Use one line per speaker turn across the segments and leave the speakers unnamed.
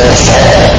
yourself.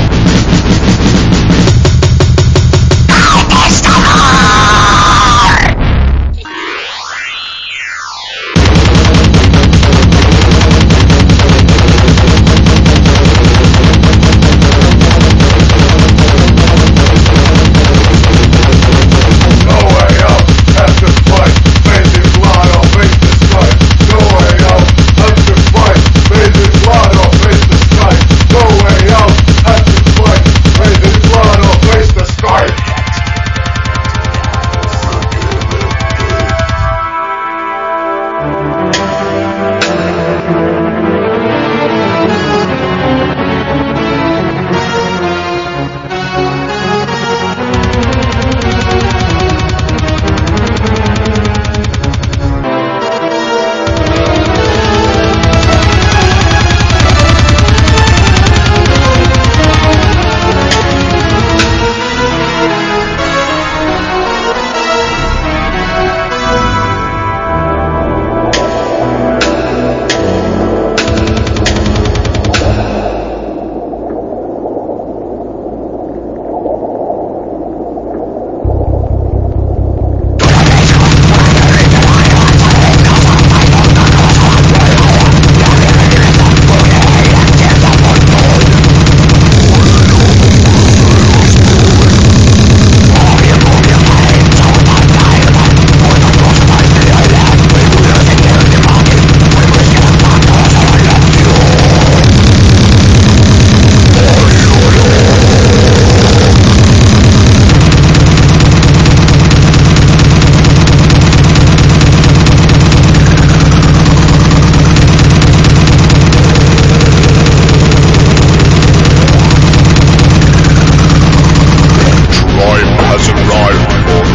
Has arrived